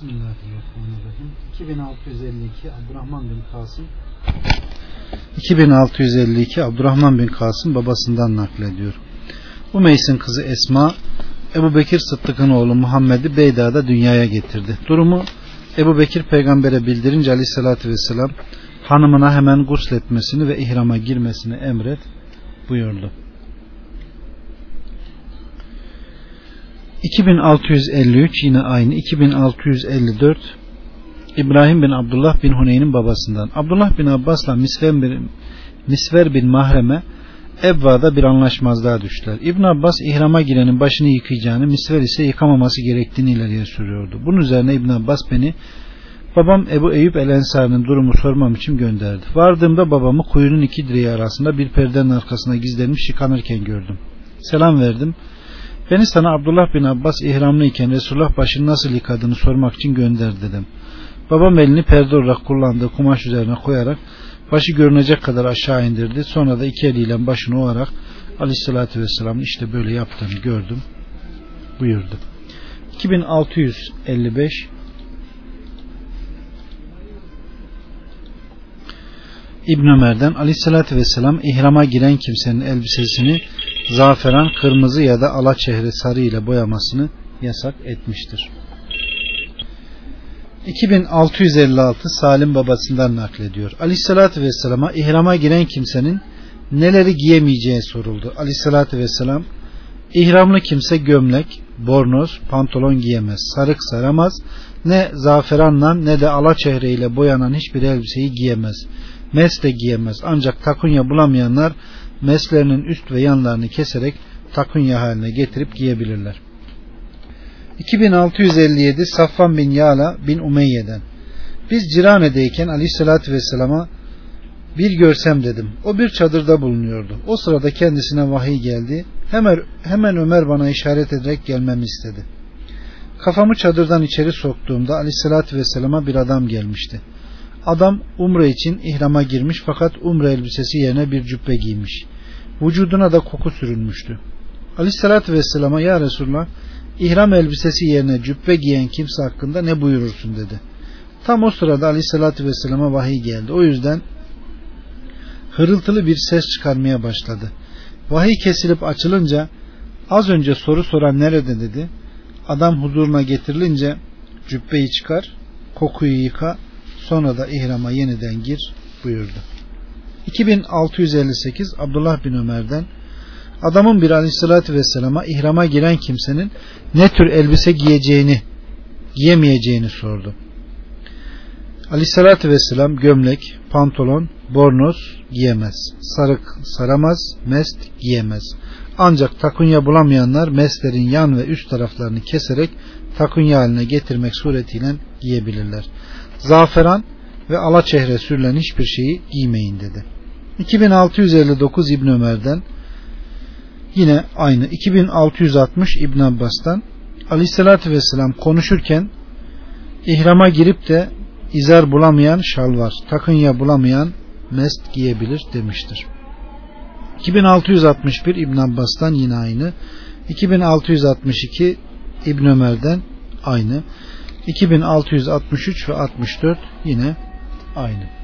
Bismillahirrahmanirrahim. 2652 Abdurrahman bin Kasım 2652 Abdurrahman bin Kasım babasından naklediyor. Umeys'in kızı Esma Ebu Bekir Sıddık'ın oğlu Muhammed'i Beyda'da dünyaya getirdi. Durumu Ebu Bekir peygambere bildirince aleyhissalatü vesselam hanımına hemen gusletmesini ve ihrama girmesini emret buyurdu. 2653 yine aynı 2654 İbrahim bin Abdullah bin Huneyn'in babasından Abdullah bin Abbas'la Misver bin, Misver bin Mahrem'e Ebva'da bir anlaşmazlığa düştüler. İbn Abbas ihrama girenin başını yıkayacağını, Misver ise yıkamaması gerektiğini ileriye sürüyordu. Bunun üzerine İbn Abbas beni babam Ebu Eyüp El Ensar'ın durumu sormam için gönderdi. Vardığımda babamı kuyunun iki direği arasında bir perdenin arkasına gizlenmiş yıkanırken gördüm. Selam verdim. Beni sana Abdullah bin Abbas ihramlı iken Resulullah başını nasıl yıkadığını sormak için gönder dedim. Babam elini perde olarak kullandığı kumaş üzerine koyarak başı görünecek kadar aşağı indirdi. Sonra da iki eliyle başını ovarak aleyhissalatü vesselamın işte böyle yaptığını gördüm buyurdu. 2655 İbn Ömer'den aleyhissalatü vesselam ihrama giren kimsenin elbisesini zaferan, kırmızı ya da ala çehre sarı ile boyamasını yasak etmiştir. 2656 Salim babasından naklediyor. Aleyhissalatü vesselama ihrama giren kimsenin neleri giyemeyeceği soruldu. Aleyhissalatü vesselam ihramlı kimse gömlek, bornoz, pantolon giyemez, sarık saramaz, ne zaferanla ne de ala çehreyle boyanan hiçbir elbiseyi giyemez. Mes de giyemez. Ancak takunya bulamayanlar meslerinin üst ve yanlarını keserek takunya haline getirip giyebilirler. 2657 Safvan bin Yala bin Umeyye'den Biz Cirane'deyken aleyhissalatü vesselama bir görsem dedim. O bir çadırda bulunuyordu. O sırada kendisine vahiy geldi. Hemen, hemen Ömer bana işaret ederek gelmemi istedi. Kafamı çadırdan içeri soktuğumda aleyhissalatü vesselama bir adam gelmişti. Adam umre için ihrama girmiş fakat umre elbisesi yerine bir cübbe giymiş. Vücuduna da koku sürülmüştü. Aleyhissalatü vesselama ya Resulullah ihram elbisesi yerine cübbe giyen kimse hakkında ne buyurursun dedi. Tam o sırada aleyhissalatü vesselama vahiy geldi. O yüzden hırıltılı bir ses çıkarmaya başladı. Vahiy kesilip açılınca az önce soru soran nerede dedi. Adam huzuruna getirilince cübbeyi çıkar, kokuyu yıka, sonra da ihrama yeniden gir buyurdu. 2658 Abdullah bin Ömer'den adamın bir aleyhissalatü vesselama ihrama giren kimsenin ne tür elbise giyeceğini giyemeyeceğini sordu. Aleyhissalatü vesselam gömlek, pantolon, bornoz giyemez. Sarık saramaz, mest giyemez. Ancak takunya bulamayanlar meslerin yan ve üst taraflarını keserek takunya haline getirmek suretiyle giyebilirler. Zaferan ve ala çehre sürülen hiçbir şeyi giymeyin dedi. 2659 İbn Ömer'den yine aynı 2660 İbn Abbas'tan Aleyhisselatü Vesselam konuşurken ihrama girip de izar bulamayan şalvar, takınya bulamayan mest giyebilir demiştir. 2661 İbn Abbas'tan yine aynı. 2662 İbn Ömer'den aynı. 2663 ve 64 yine aynı.